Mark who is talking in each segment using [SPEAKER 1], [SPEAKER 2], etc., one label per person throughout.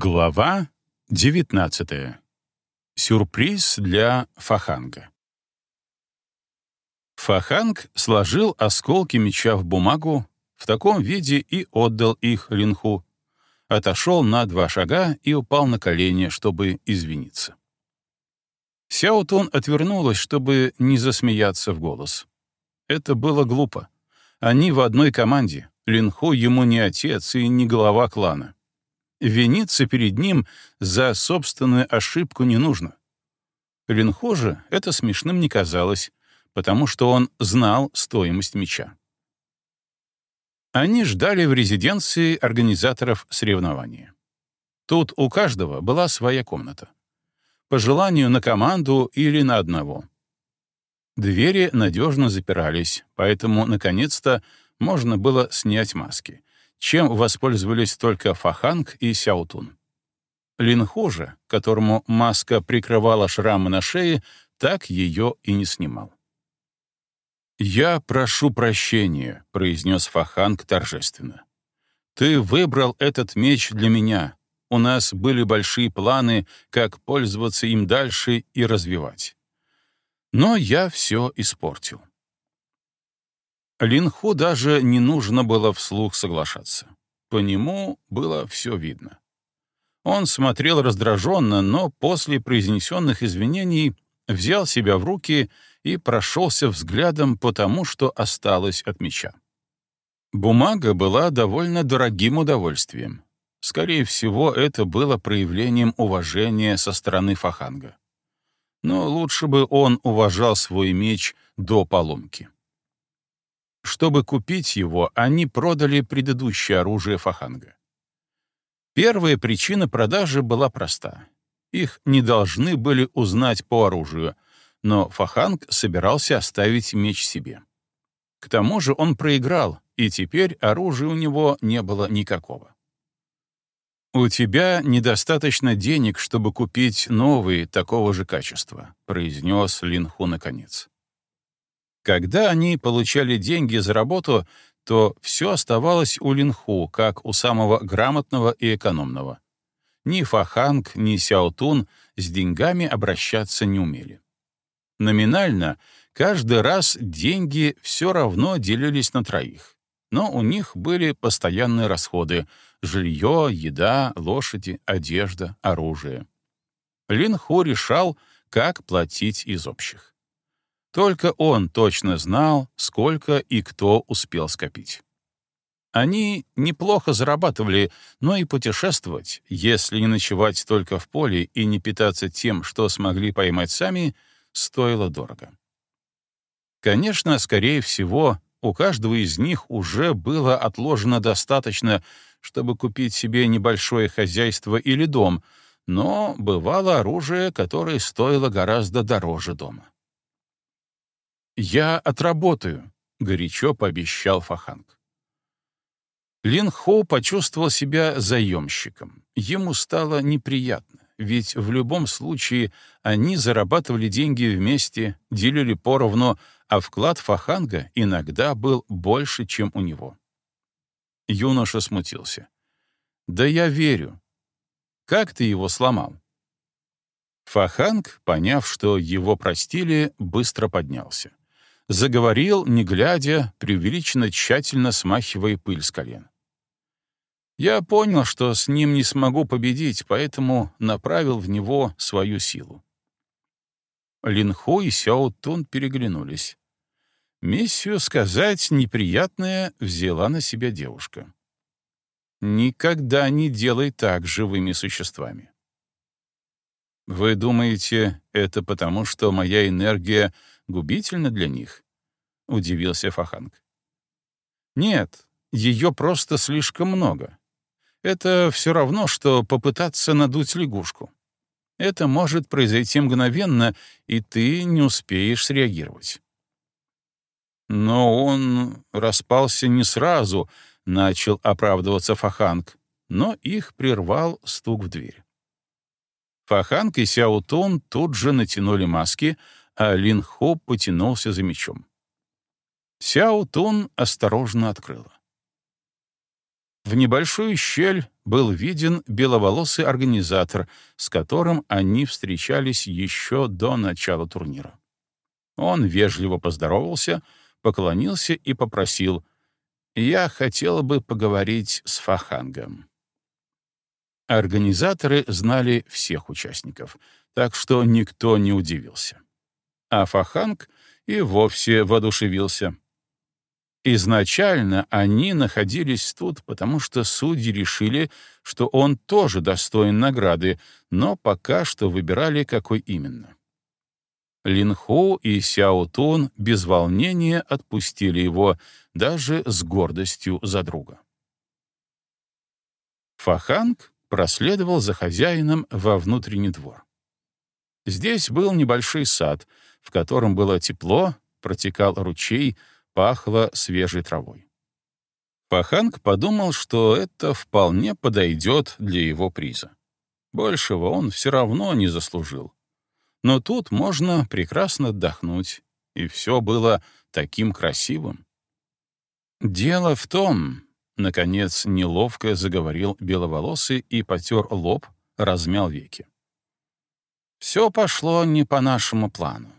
[SPEAKER 1] Глава 19. Сюрприз для Фаханга. Фаханг сложил осколки меча в бумагу в таком виде и отдал их Линху, отошел на два шага и упал на колени, чтобы извиниться. Сяотун отвернулась, чтобы не засмеяться в голос. Это было глупо. Они в одной команде. Линху ему не отец и не глава клана. Виниться перед ним за собственную ошибку не нужно. Линхо же это смешным не казалось, потому что он знал стоимость меча. Они ждали в резиденции организаторов соревнования. Тут у каждого была своя комната. По желанию на команду или на одного. Двери надежно запирались, поэтому, наконец-то, можно было снять маски, чем воспользовались только Фаханг и Сяутун. Линху же, которому маска прикрывала шрамы на шее, так ее и не снимал. «Я прошу прощения», — произнес Фаханг торжественно. «Ты выбрал этот меч для меня. У нас были большие планы, как пользоваться им дальше и развивать. Но я все испортил. Линху даже не нужно было вслух соглашаться. По нему было все видно. Он смотрел раздраженно, но после произнесенных извинений взял себя в руки и прошелся взглядом по тому, что осталось от меча. Бумага была довольно дорогим удовольствием. Скорее всего, это было проявлением уважения со стороны Фаханга. Но лучше бы он уважал свой меч до поломки. Чтобы купить его, они продали предыдущее оружие Фаханга. Первая причина продажи была проста. Их не должны были узнать по оружию, но Фаханг собирался оставить меч себе. К тому же он проиграл, и теперь оружия у него не было никакого. «У тебя недостаточно денег, чтобы купить новые такого же качества», — произнес Линху наконец. Когда они получали деньги за работу, то все оставалось у Линху, как у самого грамотного и экономного. Ни Фаханг, ни Сяотун с деньгами обращаться не умели. Номинально каждый раз деньги все равно делились на троих, но у них были постоянные расходы — жилье, еда, лошади, одежда, оружие. Линху решал, как платить из общих. Только он точно знал, сколько и кто успел скопить. Они неплохо зарабатывали, но и путешествовать, если не ночевать только в поле и не питаться тем, что смогли поймать сами, стоило дорого. Конечно, скорее всего, у каждого из них уже было отложено достаточно, чтобы купить себе небольшое хозяйство или дом, но бывало оружие, которое стоило гораздо дороже дома. «Я отработаю», — горячо пообещал Фаханг. Лин Хоу почувствовал себя заемщиком. Ему стало неприятно, ведь в любом случае они зарабатывали деньги вместе, делили поровну, а вклад Фаханга иногда был больше, чем у него. Юноша смутился. «Да я верю. Как ты его сломал?» Фаханг, поняв, что его простили, быстро поднялся заговорил, не глядя, преувеличенно тщательно смахивая пыль с колен. Я понял, что с ним не смогу победить, поэтому направил в него свою силу. Линху и Сяо Тун переглянулись. Миссию сказать неприятное взяла на себя девушка. Никогда не делай так живыми существами. Вы думаете, это потому, что моя энергия губительна для них? Удивился Фаханг. Нет, ее просто слишком много. Это все равно, что попытаться надуть лягушку. Это может произойти мгновенно, и ты не успеешь среагировать. Но он распался не сразу, начал оправдываться Фаханг, но их прервал стук в дверь. Фаханг и Сяутун тут же натянули маски, а Лин Хо потянулся за мечом. Сяутун осторожно открыла. В небольшую щель был виден беловолосый организатор, с которым они встречались еще до начала турнира. Он вежливо поздоровался, поклонился и попросил «Я хотел бы поговорить с Фахангом». Организаторы знали всех участников, так что никто не удивился. А Фаханг и вовсе воодушевился — Изначально они находились тут, потому что судьи решили, что он тоже достоин награды, но пока что выбирали, какой именно. Линху и Сяо Тун без волнения отпустили его, даже с гордостью за друга. Фаханг проследовал за хозяином во внутренний двор. Здесь был небольшой сад, в котором было тепло, протекал ручей, пахло свежей травой. Паханг подумал, что это вполне подойдет для его приза. Большего он все равно не заслужил. Но тут можно прекрасно отдохнуть, и все было таким красивым. «Дело в том», — наконец неловко заговорил беловолосый и потер лоб, размял веки. «Все пошло не по нашему плану.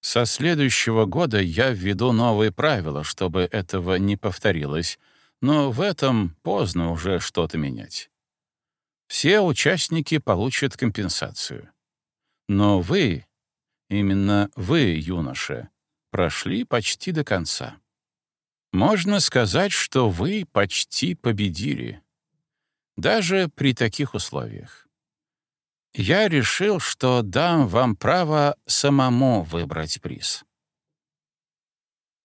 [SPEAKER 1] Со следующего года я введу новые правила, чтобы этого не повторилось, но в этом поздно уже что-то менять. Все участники получат компенсацию. Но вы, именно вы, юноша, прошли почти до конца. Можно сказать, что вы почти победили. Даже при таких условиях я решил, что дам вам право самому выбрать приз.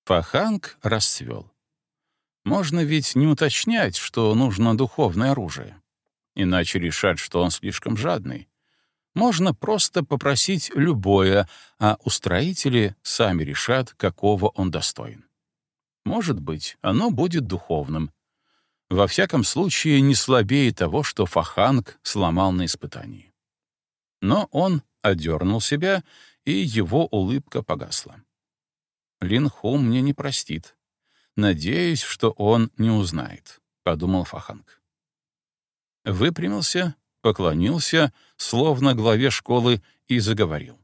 [SPEAKER 1] Фаханг расцвел. Можно ведь не уточнять, что нужно духовное оружие, иначе решать, что он слишком жадный. Можно просто попросить любое, а устроители сами решат, какого он достоин. Может быть, оно будет духовным. Во всяком случае, не слабее того, что Фаханг сломал на испытании. Но он одернул себя, и его улыбка погасла. «Лин Ху мне не простит. Надеюсь, что он не узнает», — подумал Фаханг. Выпрямился, поклонился, словно главе школы, и заговорил.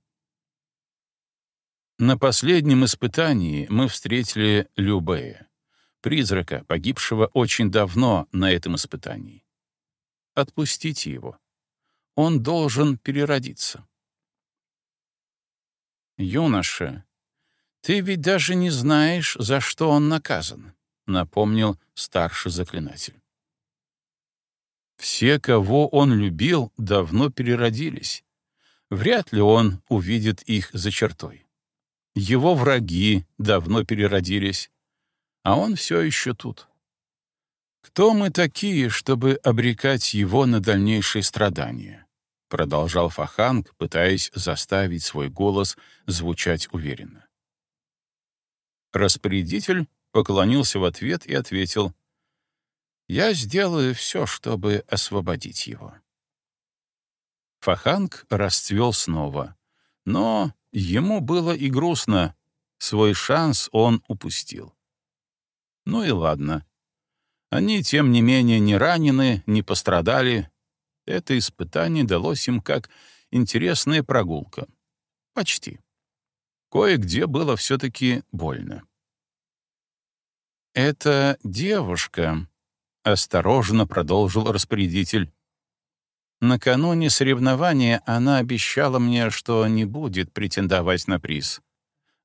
[SPEAKER 1] На последнем испытании мы встретили Любея, призрака, погибшего очень давно на этом испытании. Отпустите его он должен переродиться. «Юноша, ты ведь даже не знаешь, за что он наказан», — напомнил старший заклинатель. Все, кого он любил, давно переродились. Вряд ли он увидит их за чертой. Его враги давно переродились, а он все еще тут. Кто мы такие, чтобы обрекать его на дальнейшие страдания? — продолжал Фаханг, пытаясь заставить свой голос звучать уверенно. Распорядитель поклонился в ответ и ответил, «Я сделаю все, чтобы освободить его». Фаханг расцвел снова, но ему было и грустно, свой шанс он упустил. Ну и ладно. Они, тем не менее, не ранены, не пострадали, это испытание далось им как интересная прогулка. Почти. Кое-где было все-таки больно. «Это девушка», — осторожно продолжил распорядитель. «Накануне соревнования она обещала мне, что не будет претендовать на приз.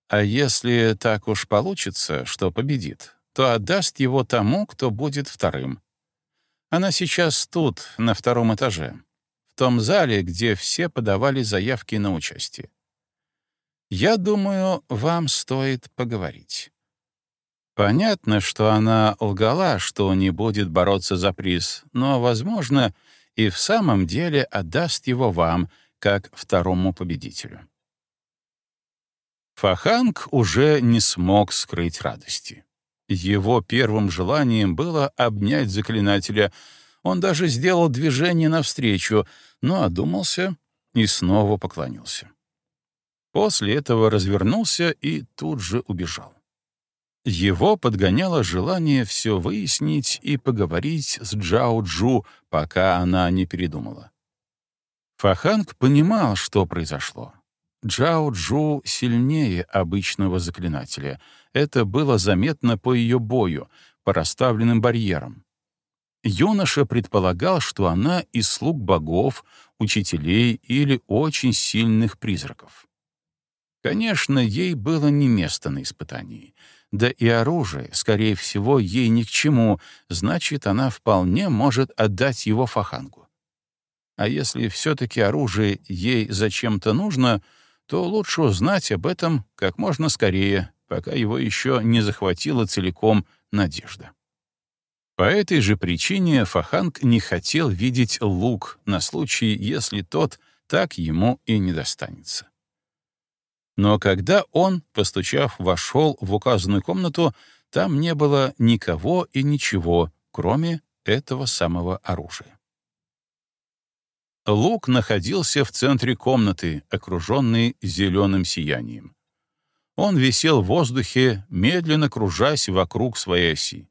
[SPEAKER 1] А если так уж получится, что победит, то отдаст его тому, кто будет вторым. Она сейчас тут, на втором этаже, в том зале, где все подавали заявки на участие. Я думаю, вам стоит поговорить. Понятно, что она лгала, что не будет бороться за приз, но, возможно, и в самом деле отдаст его вам, как второму победителю. Фаханг уже не смог скрыть радости. Его первым желанием было обнять заклинателя. Он даже сделал движение навстречу, но одумался и снова поклонился. После этого развернулся и тут же убежал. Его подгоняло желание все выяснить и поговорить с Джао Джу, пока она не передумала. Фаханг понимал, что произошло. Джао Джу сильнее обычного заклинателя. Это было заметно по ее бою, по расставленным барьерам. Юноша предполагал, что она из слуг богов, учителей или очень сильных призраков. Конечно, ей было не место на испытании. Да и оружие, скорее всего, ей ни к чему, значит, она вполне может отдать его Фахангу. А если все-таки оружие ей зачем-то нужно, то лучше узнать об этом как можно скорее, пока его еще не захватила целиком надежда. По этой же причине Фаханг не хотел видеть лук на случай, если тот так ему и не достанется. Но когда он, постучав, вошел в указанную комнату, там не было никого и ничего, кроме этого самого оружия. Лук находился в центре комнаты, окруженный зеленым сиянием. Он висел в воздухе, медленно кружась вокруг своей оси.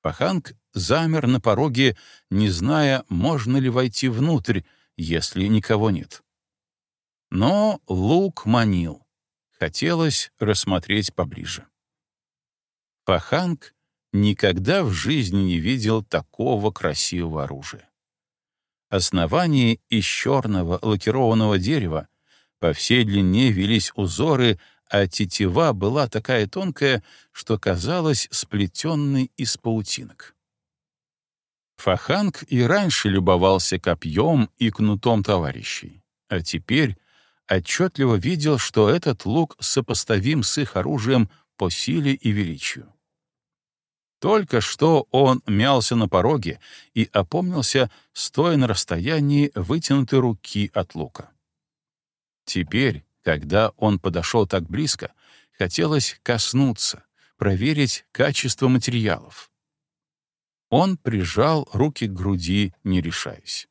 [SPEAKER 1] Паханг замер на пороге, не зная, можно ли войти внутрь, если никого нет. Но лук манил. Хотелось рассмотреть поближе. Паханг никогда в жизни не видел такого красивого оружия. Основание из черного лакированного дерева, по всей длине велись узоры, а тетива была такая тонкая, что казалась сплетенной из паутинок. Фаханг и раньше любовался копьем и кнутом товарищей, а теперь отчетливо видел, что этот лук сопоставим с их оружием по силе и величию. Только что он мялся на пороге и опомнился, стоя на расстоянии вытянутой руки от лука. Теперь, когда он подошел так близко, хотелось коснуться, проверить качество материалов. Он прижал руки к груди, не решаясь.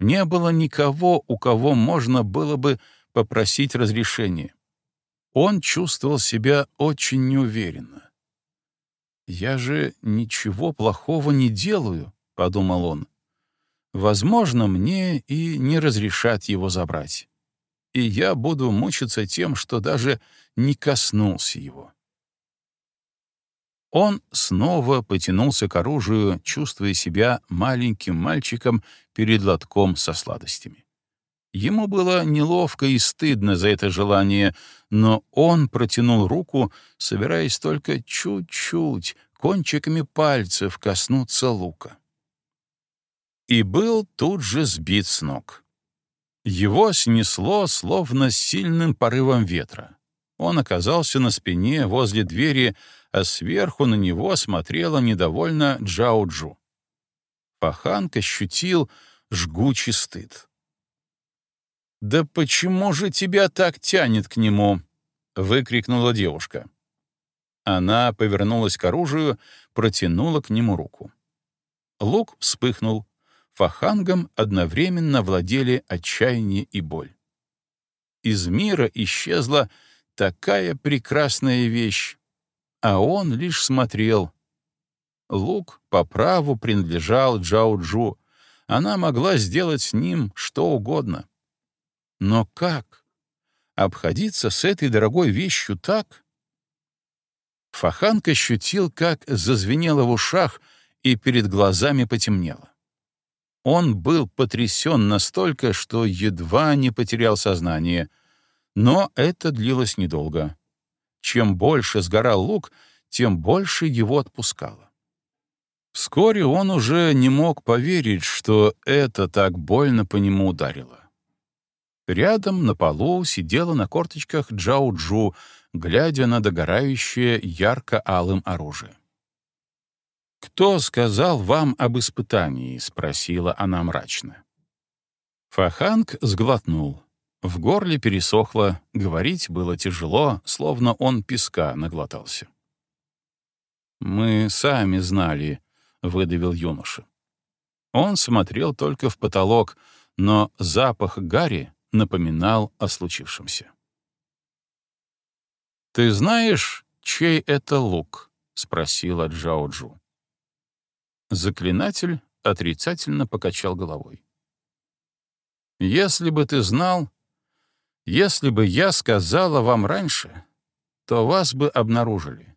[SPEAKER 1] Не было никого, у кого можно было бы попросить разрешения. Он чувствовал себя очень неуверенно. «Я же ничего плохого не делаю», — подумал он. «Возможно, мне и не разрешат его забрать и я буду мучиться тем, что даже не коснулся его. Он снова потянулся к оружию, чувствуя себя маленьким мальчиком перед лотком со сладостями. Ему было неловко и стыдно за это желание, но он протянул руку, собираясь только чуть-чуть, кончиками пальцев коснуться лука. И был тут же сбит с ног. Его снесло словно сильным порывом ветра. Он оказался на спине возле двери, а сверху на него смотрела недовольно Джао-Джу. Паханг ощутил жгучий стыд. «Да почему же тебя так тянет к нему?» — выкрикнула девушка. Она повернулась к оружию, протянула к нему руку. Лук вспыхнул, Фахангом одновременно владели отчаяние и боль. Из мира исчезла такая прекрасная вещь, а он лишь смотрел. Лук по праву принадлежал Джао-Джу, она могла сделать с ним что угодно. Но как? Обходиться с этой дорогой вещью так? Фаханг ощутил, как зазвенело в ушах и перед глазами потемнело. Он был потрясен настолько, что едва не потерял сознание. Но это длилось недолго. Чем больше сгорал лук, тем больше его отпускало. Вскоре он уже не мог поверить, что это так больно по нему ударило. Рядом на полу сидела на корточках Джао-Джу, глядя на догорающее ярко-алым оружие. «Кто сказал вам об испытании?» — спросила она мрачно. Фаханг сглотнул. В горле пересохло, говорить было тяжело, словно он песка наглотался. «Мы сами знали», — выдавил юноша. Он смотрел только в потолок, но запах гари напоминал о случившемся. «Ты знаешь, чей это лук?» — спросила Джао-Джу. Заклинатель отрицательно покачал головой. «Если бы ты знал, если бы я сказала вам раньше, то вас бы обнаружили,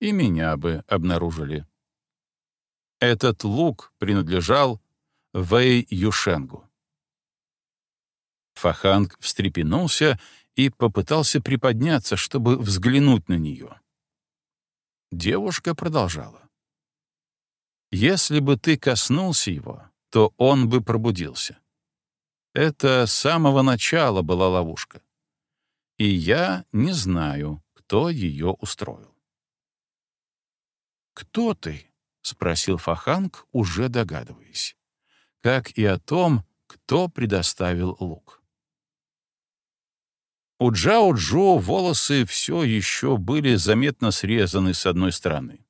[SPEAKER 1] и меня бы обнаружили. Этот лук принадлежал Вэй Юшенгу. Фаханг встрепенулся и попытался приподняться, чтобы взглянуть на нее. Девушка продолжала. «Если бы ты коснулся его, то он бы пробудился. Это с самого начала была ловушка. И я не знаю, кто ее устроил. «Кто ты?» — спросил Фаханг, уже догадываясь. Как и о том, кто предоставил лук. У Джао Джо волосы все еще были заметно срезаны с одной стороны.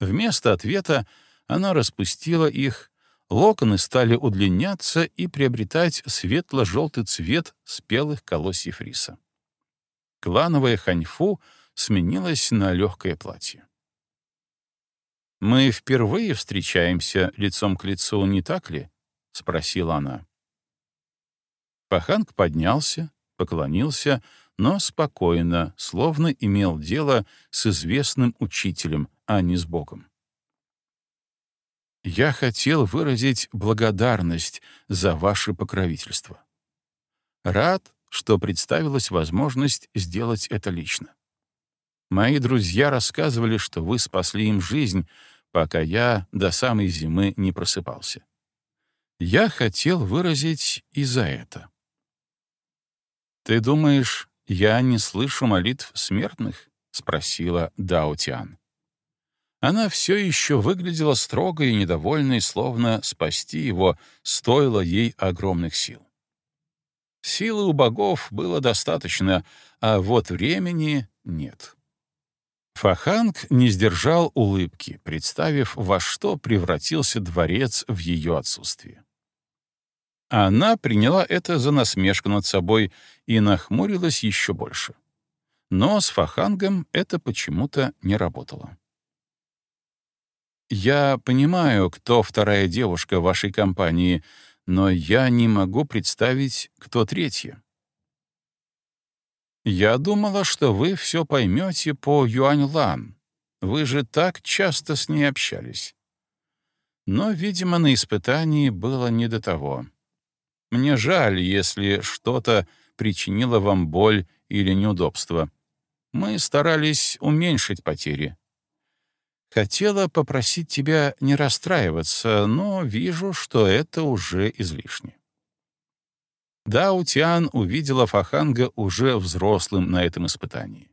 [SPEAKER 1] Вместо ответа она распустила их, локоны стали удлиняться и приобретать светло-желтый цвет спелых колосьев риса. Клановая ханьфу сменилась на легкое платье. «Мы впервые встречаемся лицом к лицу, не так ли?» — спросила она. Паханг поднялся, поклонился, но спокойно, словно имел дело с известным учителем, а не с Богом. «Я хотел выразить благодарность за ваше покровительство. Рад, что представилась возможность сделать это лично. Мои друзья рассказывали, что вы спасли им жизнь, пока я до самой зимы не просыпался. Я хотел выразить и за это. «Ты думаешь, я не слышу молитв смертных?» — спросила Дао Тиан. Она все еще выглядела строгой и недовольной, словно спасти его стоило ей огромных сил. Силы у богов было достаточно, а вот времени нет. Фаханг не сдержал улыбки, представив, во что превратился дворец в ее отсутствие. Она приняла это за насмешку над собой и нахмурилась еще больше. Но с Фахангом это почему-то не работало. «Я понимаю, кто вторая девушка в вашей компании, но я не могу представить, кто третья. Я думала, что вы все поймете по Юань-Лан. Вы же так часто с ней общались. Но, видимо, на испытании было не до того. Мне жаль, если что-то причинило вам боль или неудобство. Мы старались уменьшить потери. Хотела попросить тебя не расстраиваться, но вижу, что это уже излишне. Дао Тиан увидела Фаханга уже взрослым на этом испытании.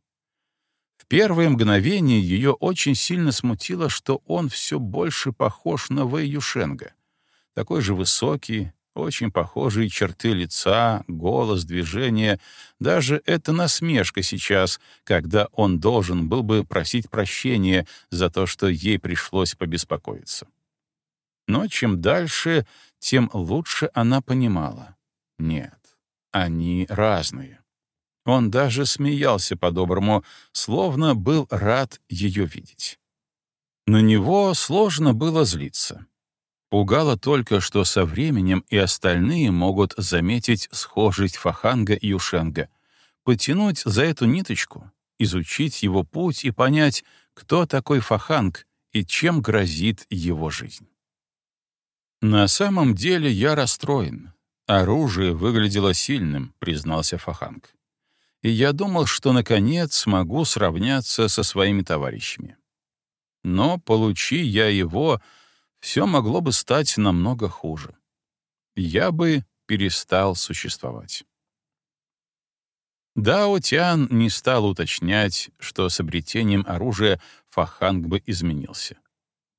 [SPEAKER 1] В первое мгновение ее очень сильно смутило, что он все больше похож на Вэй Юшенга. Такой же высокий, очень похожие черты лица, голос, движения, даже эта насмешка сейчас, когда он должен был бы просить прощения за то, что ей пришлось побеспокоиться. Но чем дальше, тем лучше она понимала. Нет, они разные. Он даже смеялся по-доброму, словно был рад ее видеть. На него сложно было злиться. Пугало только, что со временем и остальные могут заметить схожесть Фаханга и Юшенга, потянуть за эту ниточку, изучить его путь и понять, кто такой Фаханг и чем грозит его жизнь. «На самом деле я расстроен. Оружие выглядело сильным», — признался Фаханг. «И я думал, что, наконец, смогу сравняться со своими товарищами. Но, получи я его, все могло бы стать намного хуже. Я бы перестал существовать. Дао Тян не стал уточнять, что с обретением оружия Фаханг бы изменился.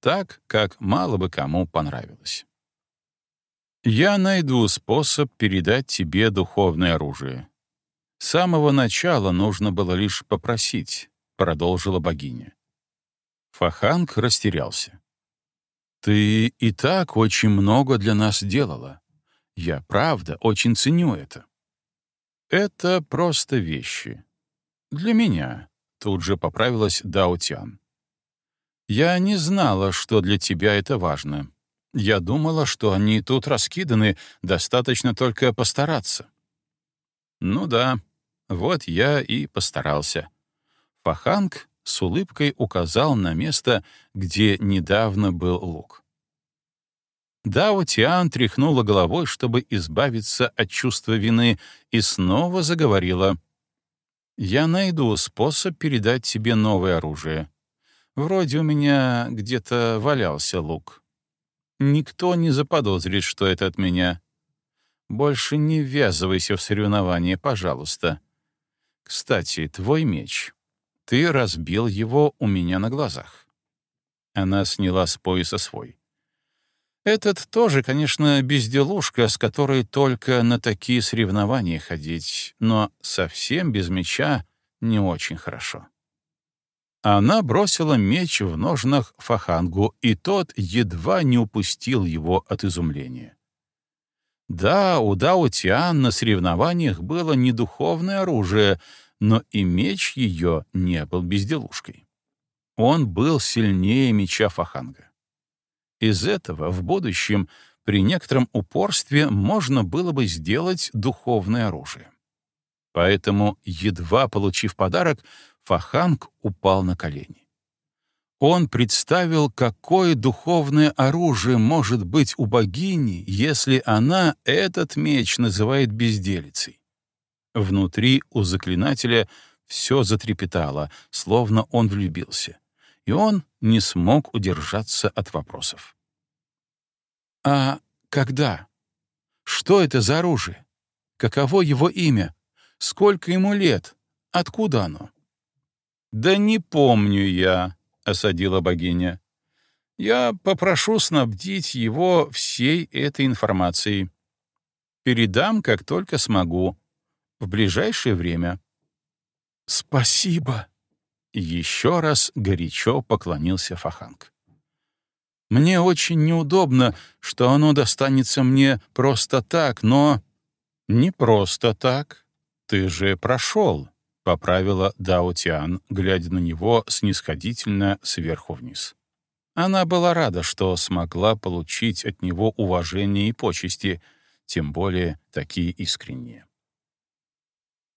[SPEAKER 1] Так, как мало бы кому понравилось. «Я найду способ передать тебе духовное оружие. С самого начала нужно было лишь попросить», — продолжила богиня. Фаханг растерялся. Ты и так очень много для нас делала. Я, правда, очень ценю это. Это просто вещи. Для меня, Тут же поправилась Даутян. «Я не знала, что для тебя это важно. Я думала, что они тут раскиданы, достаточно только постараться». «Ну да, вот я и постарался». Фаханг с улыбкой указал на место, где недавно был лук. Дао Тиан тряхнула головой, чтобы избавиться от чувства вины, и снова заговорила. «Я найду способ передать тебе новое оружие. Вроде у меня где-то валялся лук. Никто не заподозрит, что это от меня. Больше не ввязывайся в соревнования, пожалуйста. Кстати, твой меч. Ты разбил его у меня на глазах». Она сняла с пояса свой. Этот тоже, конечно, безделушка, с которой только на такие соревнования ходить, но совсем без меча не очень хорошо. Она бросила меч в ножнах Фахангу, и тот едва не упустил его от изумления. Да, у Дао Тиан на соревнованиях было не духовное оружие, но и меч ее не был безделушкой. Он был сильнее меча Фаханга. Из этого в будущем при некотором упорстве можно было бы сделать духовное оружие. Поэтому, едва получив подарок, Фаханг упал на колени. Он представил, какое духовное оружие может быть у богини, если она этот меч называет безделицей. Внутри у заклинателя все затрепетало, словно он влюбился и он не смог удержаться от вопросов. «А когда? Что это за оружие? Каково его имя? Сколько ему лет? Откуда оно?» «Да не помню я», — осадила богиня. «Я попрошу снабдить его всей этой информацией. Передам, как только смогу, в ближайшее время». «Спасибо», еще раз горячо поклонился Фаханг. «Мне очень неудобно, что оно достанется мне просто так, но...» «Не просто так. Ты же прошел», — поправила Даотиан, глядя на него снисходительно сверху вниз. Она была рада, что смогла получить от него уважение и почести, тем более такие искренние.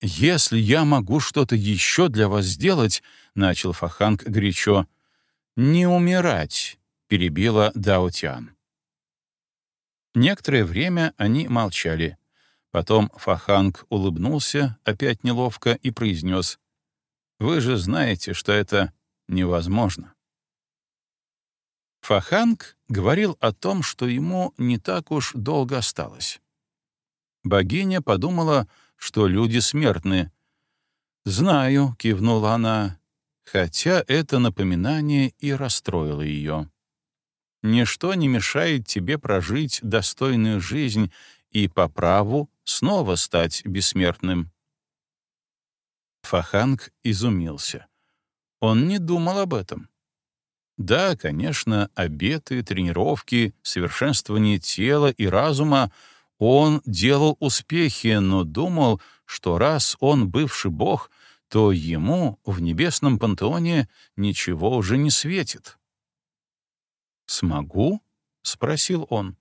[SPEAKER 1] «Если я могу что-то еще для вас сделать», — начал Фаханг горячо, — «не умирать», — перебила Даотян. Некоторое время они молчали. Потом Фаханг улыбнулся, опять неловко, и произнес, «Вы же знаете, что это невозможно». Фаханг говорил о том, что ему не так уж долго осталось. Богиня подумала, что люди смертны. «Знаю», — кивнула она, хотя это напоминание и расстроило ее. «Ничто не мешает тебе прожить достойную жизнь и по праву снова стать бессмертным». Фаханг изумился. Он не думал об этом. Да, конечно, обеты, тренировки, совершенствование тела и разума он делал успехи, но думал, что раз он бывший бог, то ему в небесном пантеоне ничего уже не светит. «Смогу?» — спросил он.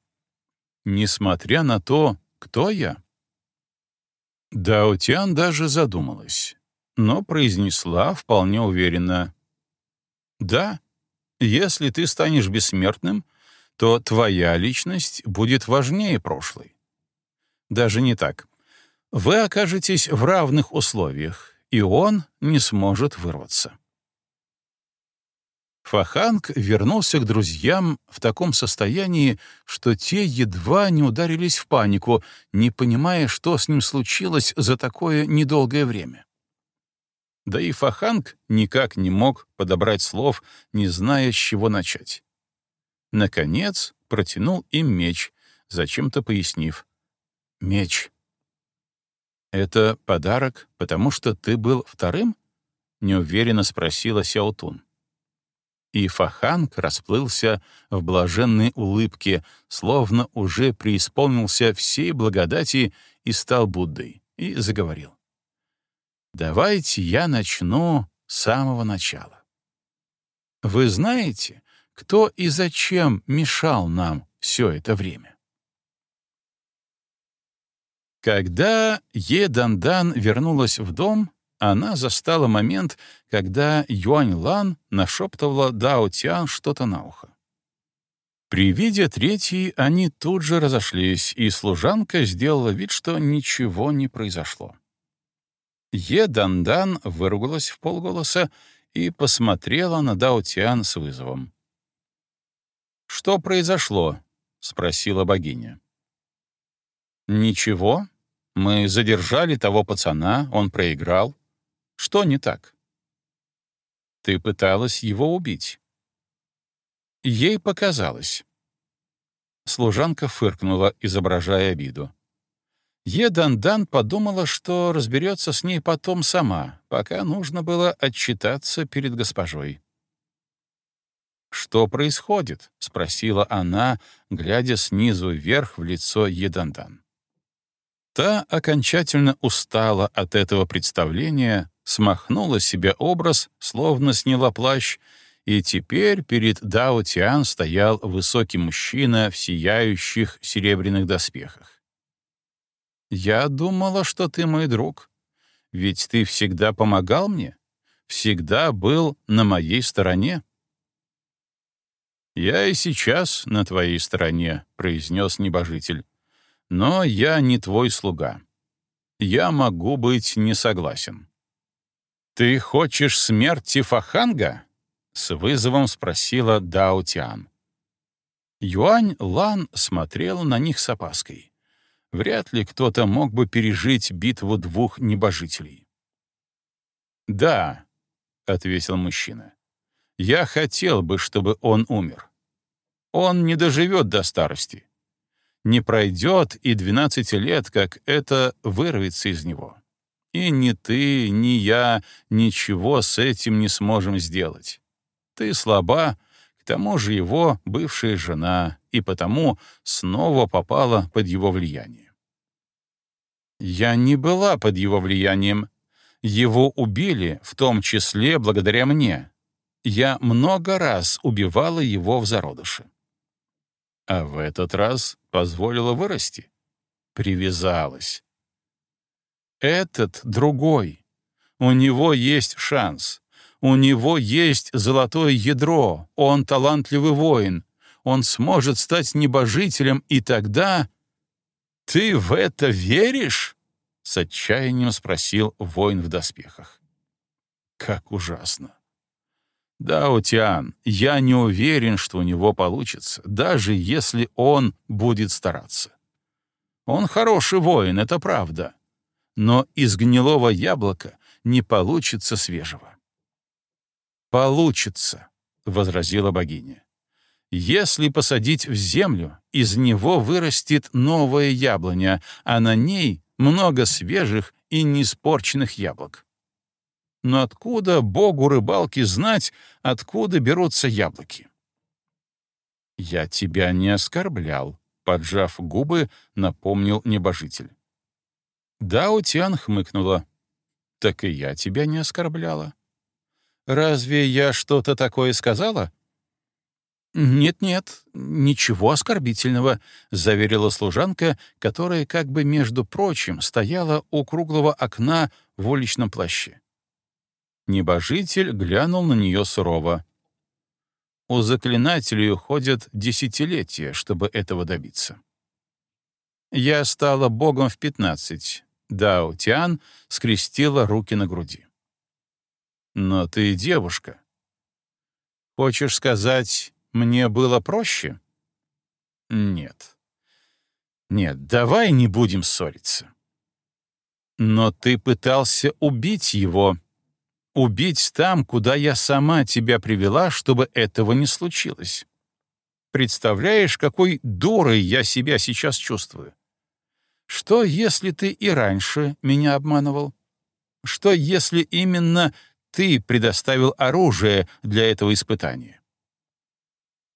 [SPEAKER 1] «Несмотря на то, кто я?» Даутян даже задумалась, но произнесла вполне уверенно. «Да, если ты станешь бессмертным, то твоя личность будет важнее прошлой. Даже не так. Вы окажетесь в равных условиях, и он не сможет вырваться. Фаханг вернулся к друзьям в таком состоянии, что те едва не ударились в панику, не понимая, что с ним случилось за такое недолгое время. Да и Фаханг никак не мог подобрать слов, не зная, с чего начать. Наконец протянул им меч, зачем-то пояснив. Меч. Это подарок, потому что ты был вторым? Неуверенно спросила Сяотун. И Фаханг расплылся в блаженной улыбке, словно уже преисполнился всей благодати и стал Буддой, и заговорил. «Давайте я начну самого начала. Вы знаете, кто и зачем мешал нам все это время? Когда Е Дандан вернулась в дом, она застала момент, когда Юань Лан нашептывала Дао Тян что-то на ухо. При виде третьей они тут же разошлись, и служанка сделала вид, что ничего не произошло. Е Дандан выругалась в полголоса и посмотрела на Дао Тян с вызовом. «Что произошло?» — спросила богиня. «Ничего. Мы задержали того пацана, он проиграл. Что не так? Ты пыталась его убить. Ей показалось. Служанка фыркнула, изображая обиду. Едандан подумала, что разберется с ней потом сама, пока нужно было отчитаться перед госпожой. «Что происходит?» — спросила она, глядя снизу вверх в лицо Едандан. Та окончательно устала от этого представления, смахнула себе образ, словно сняла плащ, и теперь перед Дао Тиан стоял высокий мужчина в сияющих серебряных доспехах. «Я думала, что ты мой друг. Ведь ты всегда помогал мне, всегда был на моей стороне». «Я и сейчас на твоей стороне», — произнес небожитель. «Но я не твой слуга. Я могу быть не согласен». «Ты хочешь смерти Фаханга?» — с вызовом спросила Дао Тиан. Юань Лан смотрел на них с опаской. Вряд ли кто-то мог бы пережить битву двух небожителей. «Да», — ответил мужчина, — «я хотел бы, чтобы он умер. Он не доживет до старости. Не пройдет и двенадцати лет, как это вырвется из него. И ни ты, ни я ничего с этим не сможем сделать. Ты слаба, к тому же его бывшая жена, и потому снова попала под его влияние. Я не была под его влиянием. Его убили, в том числе благодаря мне. Я много раз убивала его в зародыше. А в этот раз позволила вырасти. Привязалась. Этот другой. У него есть шанс. У него есть золотое ядро. Он талантливый воин. Он сможет стать небожителем, и тогда... «Ты в это веришь?» — с отчаянием спросил воин в доспехах. «Как ужасно!» «Да, Утиан, я не уверен, что у него получится, даже если он будет стараться. Он хороший воин, это правда но из гнилого яблока не получится свежего. «Получится», — возразила богиня. «Если посадить в землю, из него вырастет новая яблоня, а на ней много свежих и неиспорченных яблок. Но откуда богу рыбалки знать, откуда берутся яблоки?» «Я тебя не оскорблял», — поджав губы, напомнил небожитель. Дао Тян хмыкнула. «Так и я тебя не оскорбляла. Разве я что-то такое сказала?» «Нет-нет, ничего оскорбительного», — заверила служанка, которая как бы, между прочим, стояла у круглого окна в уличном плаще. Небожитель глянул на нее сурово. У заклинателей уходят десятилетия, чтобы этого добиться. Я стала богом в пятнадцать, Дао Тиан скрестила руки на груди. «Но ты девушка. Хочешь сказать, мне было проще?» «Нет. Нет, давай не будем ссориться». «Но ты пытался убить его. Убить там, куда я сама тебя привела, чтобы этого не случилось. Представляешь, какой дурой я себя сейчас чувствую? Что, если ты и раньше меня обманывал? Что, если именно ты предоставил оружие для этого испытания?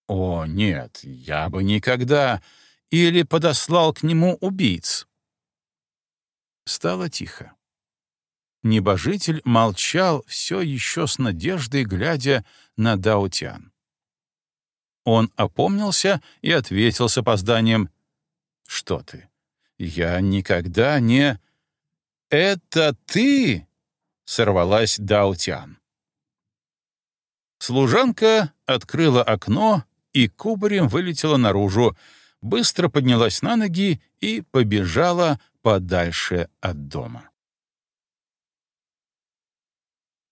[SPEAKER 1] О, нет, я бы никогда... Или подослал к нему убийц. Стало тихо. Небожитель молчал, все еще с надеждой глядя на Даутян. Он опомнился и ответил с опозданием. «Что ты? Я никогда не...» «Это ты?» — сорвалась Даутян. Служанка открыла окно и кубарем вылетела наружу, быстро поднялась на ноги и побежала подальше от дома.